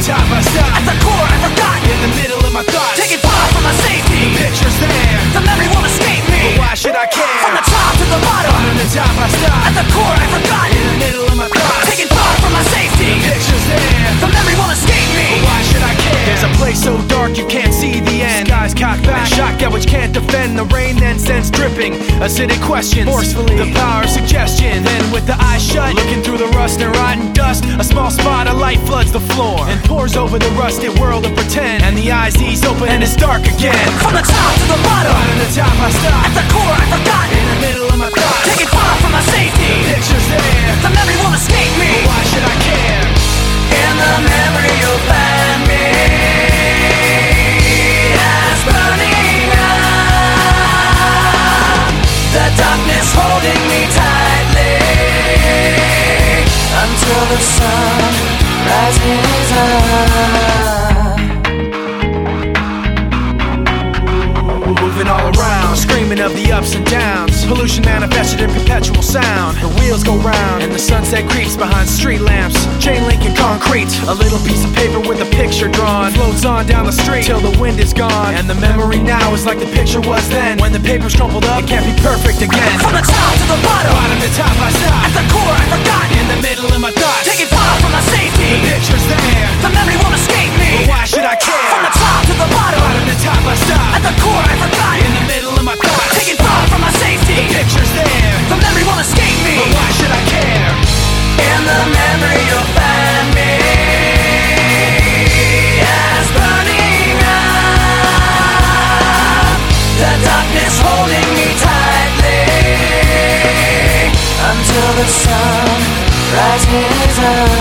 the top I stop. At the core I forgot. In the middle of my thoughts. Taking far from my safety. Pictures there. The memory won't escape me. But why should I care? From the top to the bottom. Bottom to top I stop. At the core I forgot. In the middle of my thoughts. Taking far from my safety. Pictures there. The memory won't escape me. But why should I care? There's a place so dark you can't see the end. Skies cocked back. Shock at which can't defend. The rain then sends dripping. Acidic questions. Forcefully. The power of suggestion. Then with the eyes shut. Looking through the rust and rotten dust. A small spot of light floods the floor. And pours over the rusted world of pretend. And the eyes ease open and it's dark again. From the top to the holding me tightly until the sun rises up. Of the ups and downs. Pollution manifested in perpetual sound. The wheels go round, and the sunset creeps behind street lamps. Chain link and concrete. A little piece of paper with a picture drawn. Floats on down the street till the wind is gone. And the memory now is like the picture was then. When the paper's crumpled up, it can't be perfect again. From the top the sun rises up.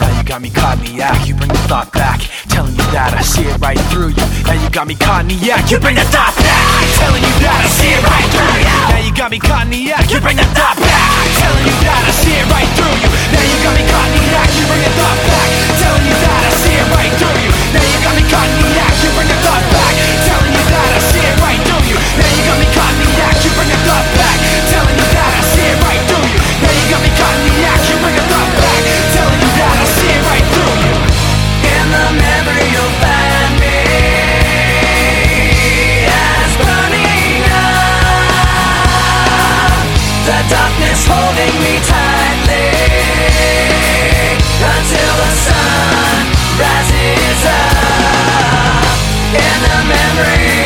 Now you got me the you bring the thought back Telling you that I see it right through you Now you got me the you bring the thought back Telling you that I see it right through you Now you the act, you bring the thought The darkness holding me tightly until the sun rises up. In the memory